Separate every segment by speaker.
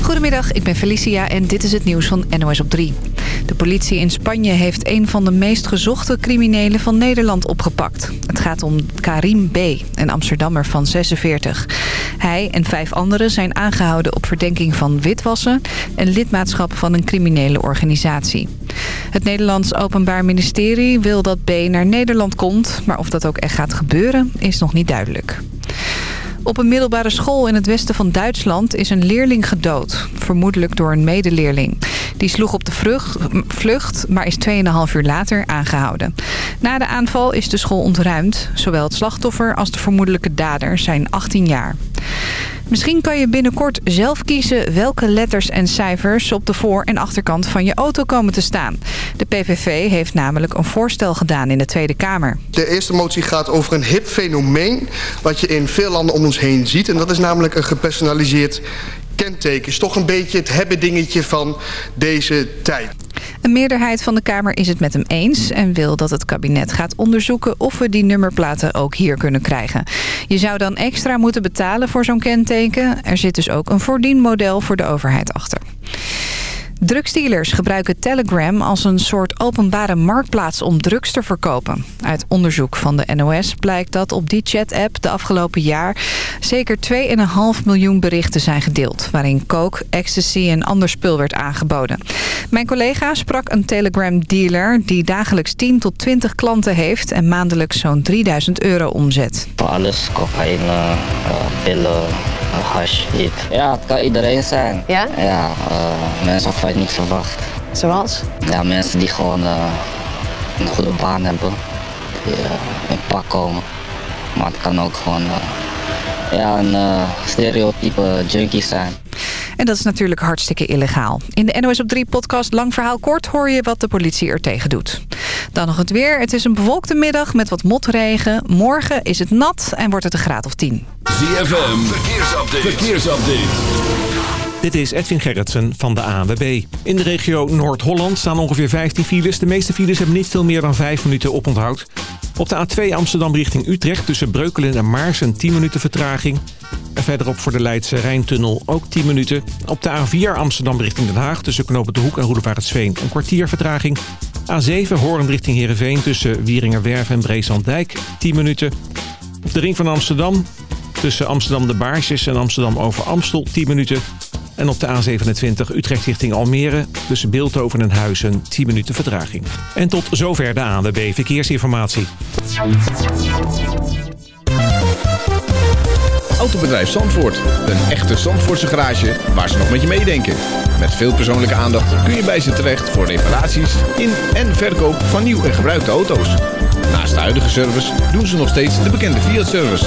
Speaker 1: Goedemiddag, ik ben Felicia en dit is het nieuws van NOS op 3. De politie in Spanje heeft een van de meest gezochte criminelen van Nederland opgepakt. Het gaat om Karim B., een Amsterdammer van 46. Hij en vijf anderen zijn aangehouden op verdenking van witwassen... en lidmaatschap van een criminele organisatie. Het Nederlands Openbaar Ministerie wil dat B naar Nederland komt... maar of dat ook echt gaat gebeuren is nog niet duidelijk. Op een middelbare school in het westen van Duitsland is een leerling gedood. Vermoedelijk door een medeleerling. Die sloeg op de vlucht, maar is 2,5 uur later aangehouden. Na de aanval is de school ontruimd. Zowel het slachtoffer als de vermoedelijke dader zijn 18 jaar. Misschien kan je binnenkort zelf kiezen welke letters en cijfers op de voor- en achterkant van je auto komen te staan. De PVV heeft namelijk een voorstel gedaan in de Tweede Kamer.
Speaker 2: De eerste motie gaat over een hip fenomeen wat je in veel landen om ons heen ziet. En dat is namelijk een gepersonaliseerd kenteken. Is toch een beetje het hebben dingetje van deze tijd.
Speaker 1: Een meerderheid van de Kamer is het met hem eens... en wil dat het kabinet gaat onderzoeken of we die nummerplaten ook hier kunnen krijgen. Je zou dan extra moeten betalen voor zo'n kenteken. Er zit dus ook een voordienmodel voor de overheid achter. Drugsdealers gebruiken Telegram als een soort openbare marktplaats om drugs te verkopen. Uit onderzoek van de NOS blijkt dat op die chat-app de afgelopen jaar zeker 2,5 miljoen berichten zijn gedeeld... waarin coke, ecstasy en ander spul werd aangeboden. Mijn collega sprak een Telegram-dealer die dagelijks 10 tot 20 klanten heeft... en maandelijks zo'n 3000 euro omzet.
Speaker 3: Alles, cocaïne, uh, pillen hash, wiet. Ja, het kan iedereen zijn.
Speaker 4: Ja?
Speaker 3: Ja, uh, mensen van je niet verwacht.
Speaker 4: Zoals?
Speaker 3: Ja, mensen die gewoon uh, een goede baan hebben. Die uh, in pak komen. Maar het kan ook gewoon ja, een stereotype junkie zijn.
Speaker 1: En dat is natuurlijk hartstikke illegaal. In de NOS op 3 podcast Lang Verhaal Kort hoor je wat de politie er tegen doet. Dan nog het weer. Het is een bewolkte middag met wat motregen. Morgen is het nat en wordt het een graad of 10.
Speaker 5: ZFM, verkeersupdate. verkeersupdate.
Speaker 6: Dit is Edwin Gerritsen van de ANWB. In de regio Noord-Holland staan ongeveer 15 files. De meeste files hebben niet veel meer dan 5 minuten oponthoud. Op de A2 Amsterdam richting Utrecht tussen Breukelen en Maarsen 10 minuten vertraging. En verderop voor de Leidse Rijntunnel ook 10 minuten. Op de A4 Amsterdam richting Den Haag tussen Knopen de Hoek en Roedevaartsveen een kwartier vertraging. A7 Hoorn richting Heerenveen tussen Wieringerwerf en Breeslanddijk 10 minuten. Op de ring van Amsterdam tussen Amsterdam de Baarsjes en Amsterdam over Amstel 10 minuten. En op de A27 Utrecht richting Almere tussen Beeldhoven en Huizen 10 minuten vertraging. En tot zover de ANWB Verkeersinformatie.
Speaker 7: Autobedrijf Zandvoort. Een echte Zandvoortse garage waar ze nog met je meedenken. Met veel persoonlijke aandacht kun je bij ze terecht voor reparaties in en verkoop van nieuw en gebruikte auto's. Naast de huidige service doen ze nog steeds de bekende Fiat-service.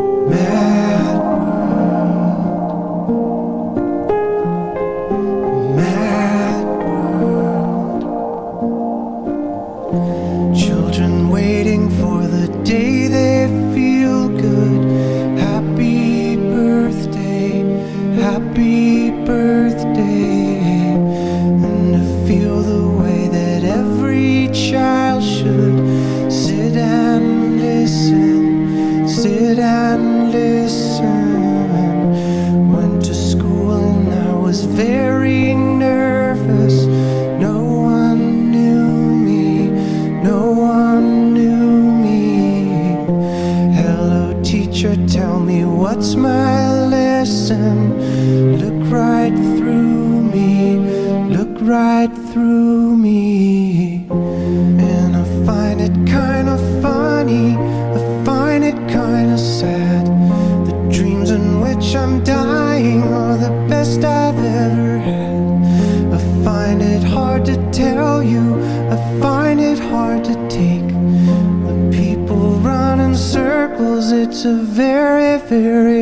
Speaker 8: teacher, tell me what's my lesson.
Speaker 9: Look right through me, look right through me. And I find it kind of funny it's a very, very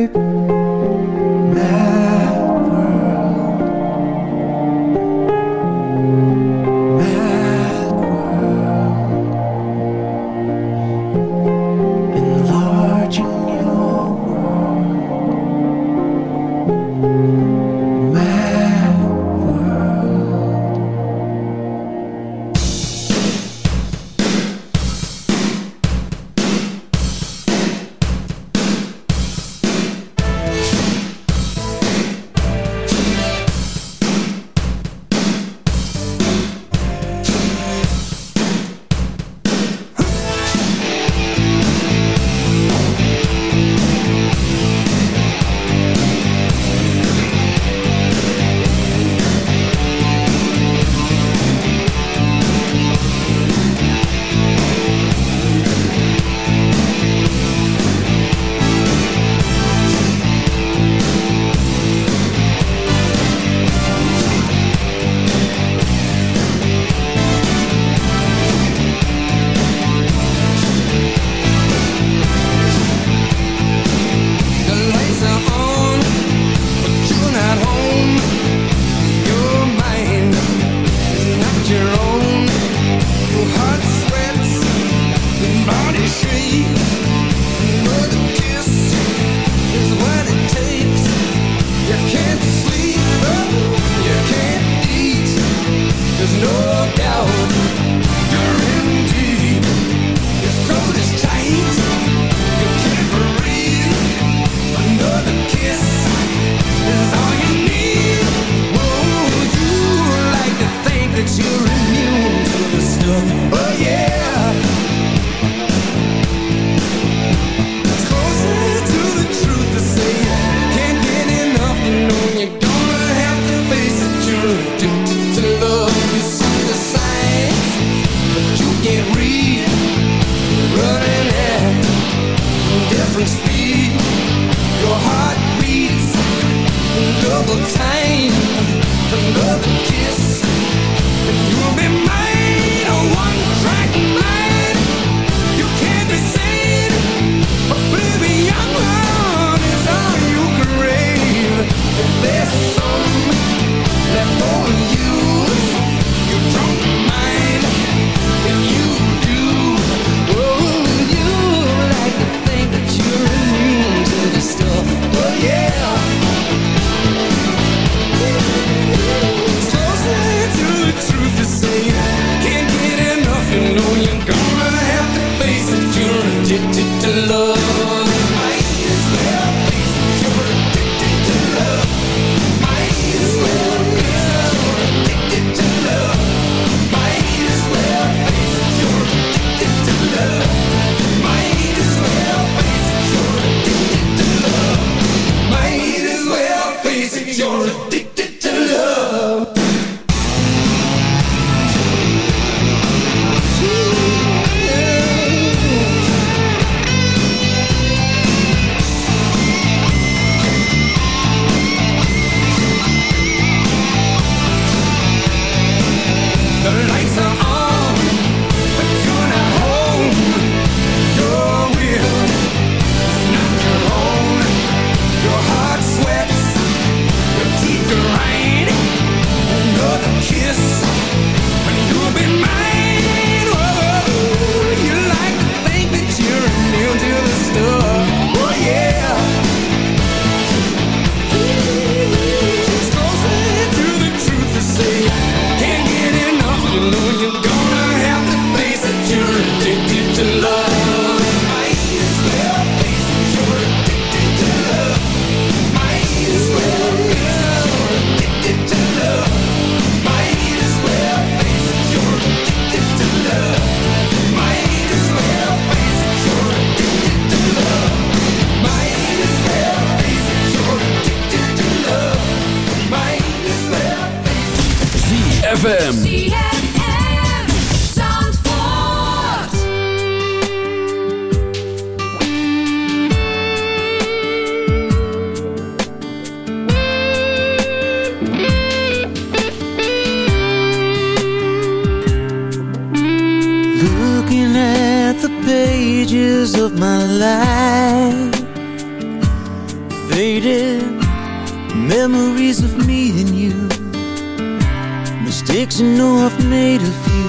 Speaker 10: you know
Speaker 11: I've made a few.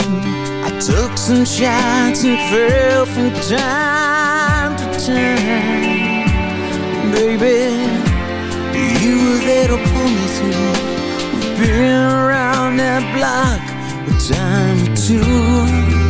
Speaker 11: I took some shots and fell from time to time. Baby, you were there to pull me through. We've been around that block a time or two.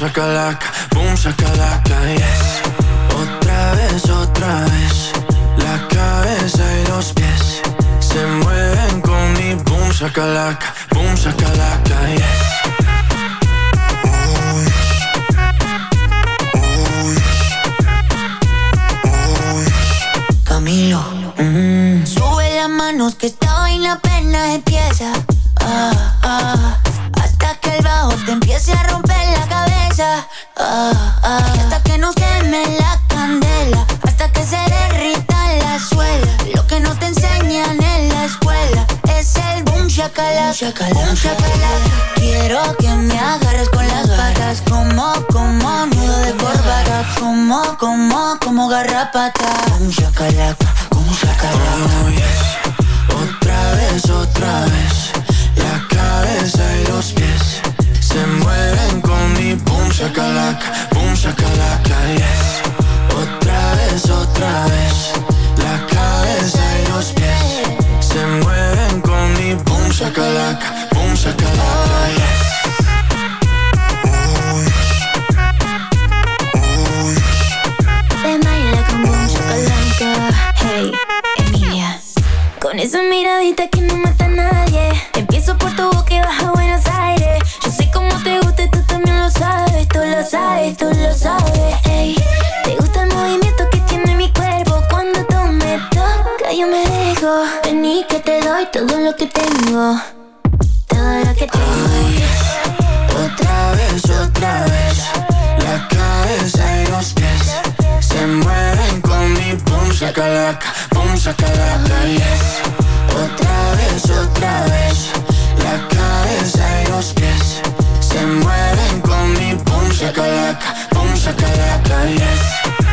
Speaker 11: sacalaca, boom, sacalaca, yes. Otra vez, otra vez, la cabeza y los pies se mueven con
Speaker 12: mi boom, sacalaca, boom, sacalaca, yes. Camilo. Mm. Sube las manos que esta vaina apenas empieza. hasta que no
Speaker 13: queme la candela, hasta
Speaker 14: que se derrita la suela. Lo que no te enseñan en la escuela es el boom shakalaka, boom shakalaka. Quiero que me agarres con las patas, como, como nudo de corbata,
Speaker 15: como, como, como garrapata. Boom shakalaka, boom shakalaka.
Speaker 14: Oh, yes. Otra vez, otra vez shakalaka, boom shakalaka, yes. Otra vez, otra vez. La cabeza y los pies Se mueven con mi boom shakalaka, boom shakalaka, yes.
Speaker 13: Hey, Emilia. Con esa miradita que no me que te doy, todo lo que tengo. Todo lo que tengo.
Speaker 14: Ay, otra vez, otra vez. La cabeza y los pies se mueven con mi pum, sacalaca, pum, sacalaca, yes. Otra vez, otra vez. La cabeza y los pies se mueven con mi pum, sacalaca, pum, sacalaca, yes.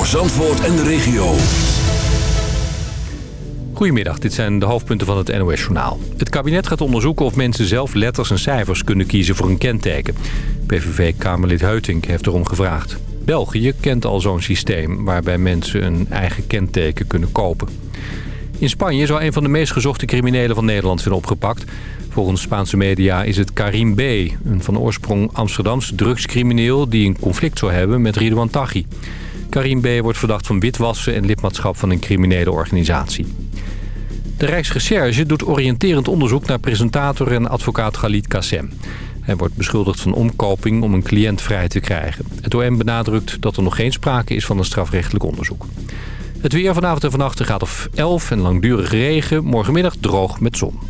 Speaker 5: voor Zandvoort en de regio.
Speaker 16: Goedemiddag, dit zijn de hoofdpunten van het NOS-journaal. Het kabinet gaat onderzoeken of mensen zelf letters en cijfers kunnen kiezen voor een kenteken. PVV-Kamerlid Heutink heeft erom gevraagd. België kent al zo'n systeem waarbij mensen een eigen kenteken kunnen kopen. In Spanje zou een van de meest gezochte criminelen van Nederland zijn opgepakt. Volgens Spaanse media is het Karim B., een van oorsprong Amsterdamse drugscrimineel... die een conflict zou hebben met Ridouan Taghi. Karim B. wordt verdacht van witwassen en lidmaatschap van een criminele organisatie. De Rijksrecherche doet oriënterend onderzoek naar presentator en advocaat Khalid Kassem. Hij wordt beschuldigd van omkoping om een cliënt vrij te krijgen. Het OM benadrukt dat er nog geen sprake is van een strafrechtelijk onderzoek. Het weer vanavond en vannacht gaat of 11 en langdurige regen. Morgenmiddag droog met zon.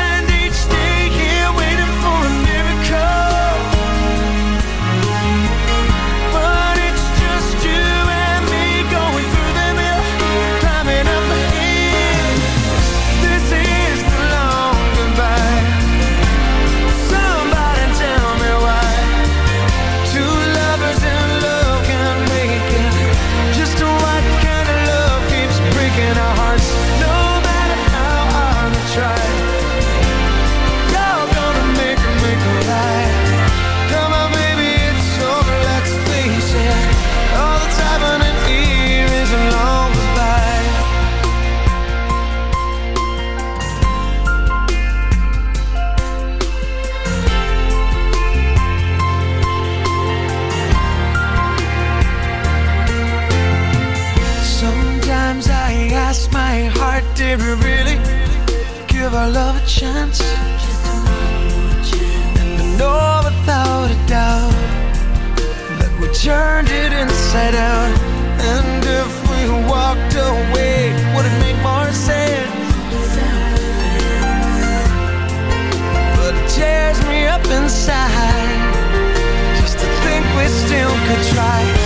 Speaker 8: chance? And I know without a doubt that we turned it inside out. And if we walked away, would it make more sense? But it tears me up inside just to think we still could try.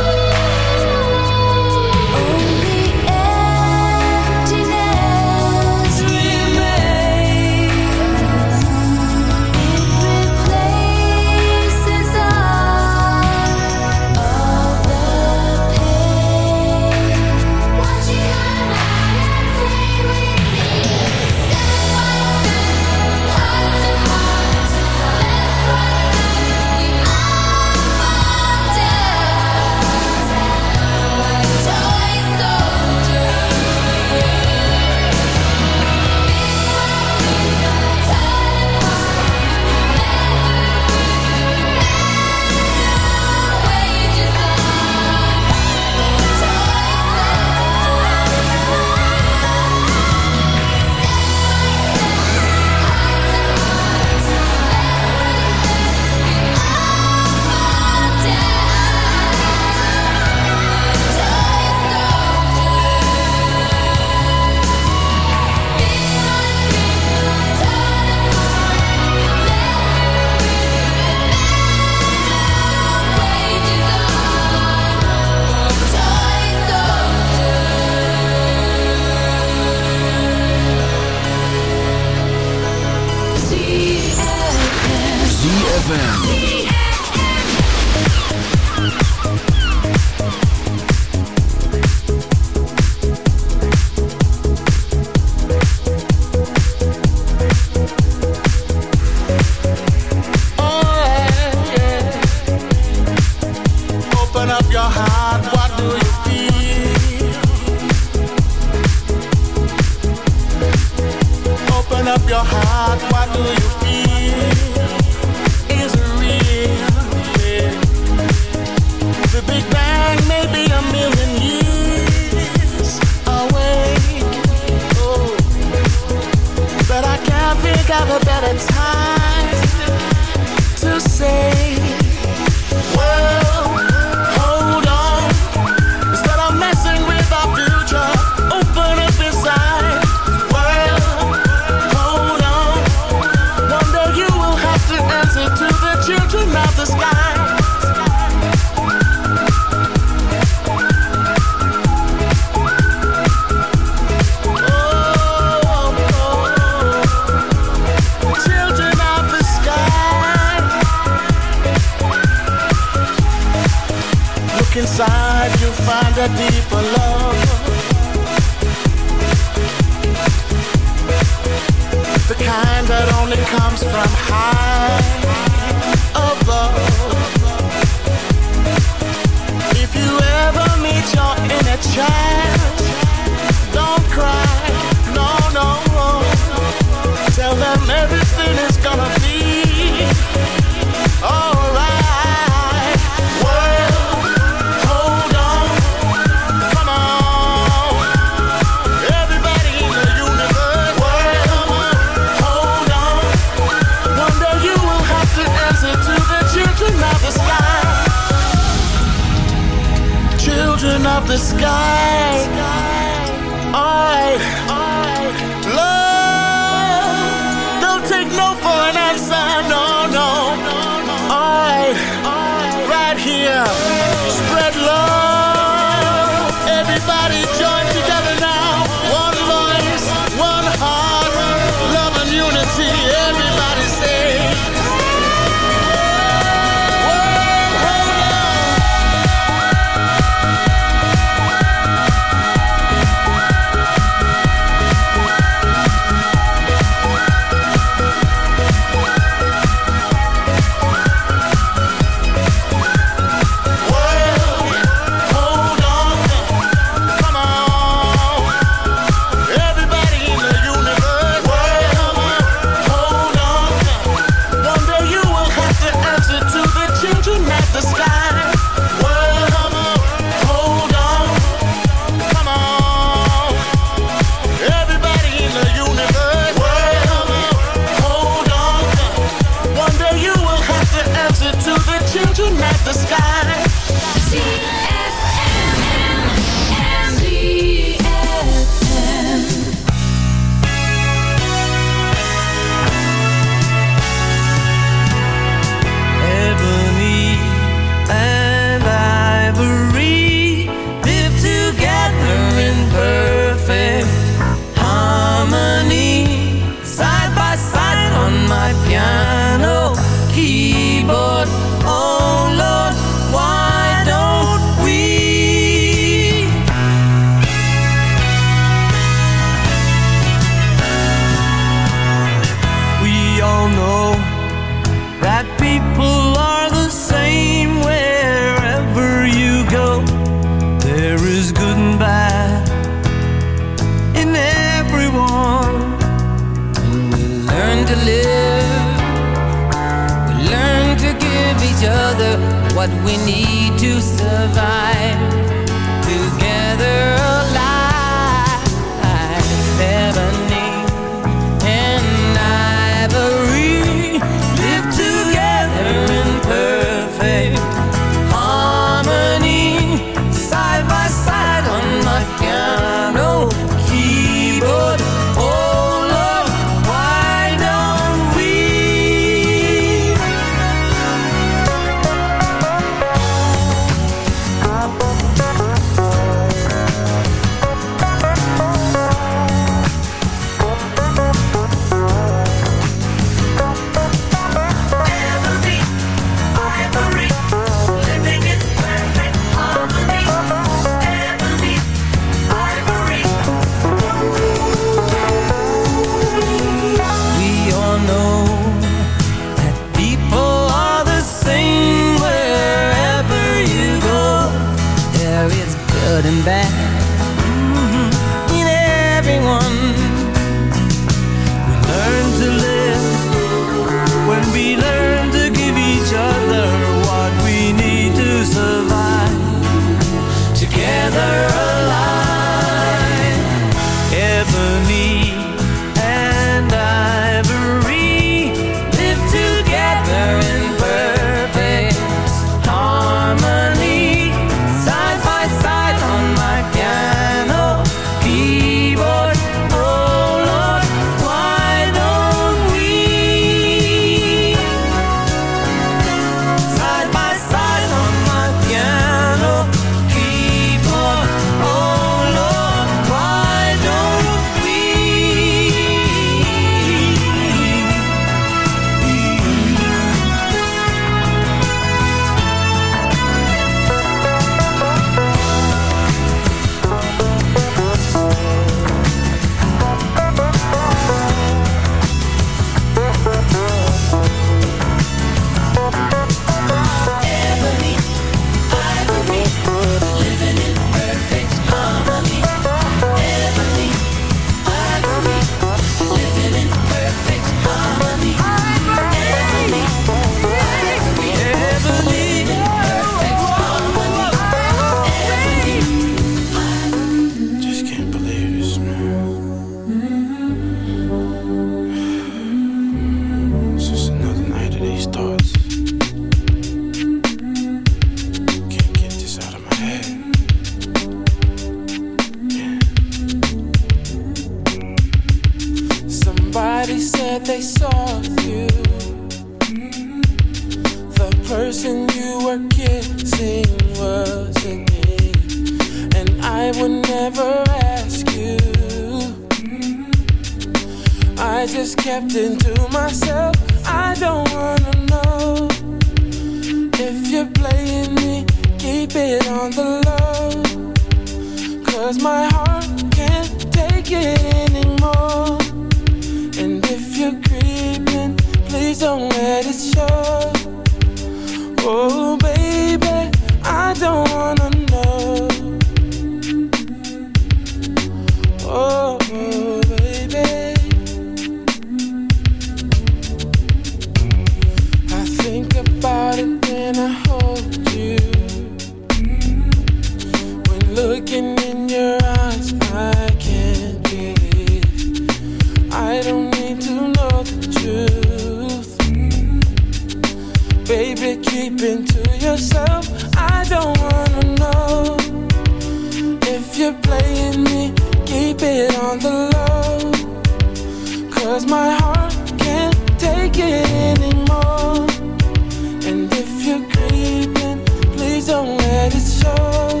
Speaker 17: Let it show.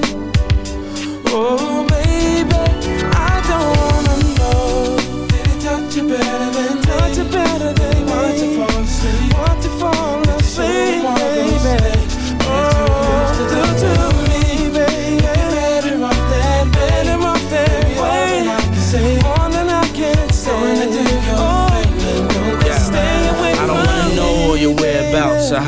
Speaker 17: Oh,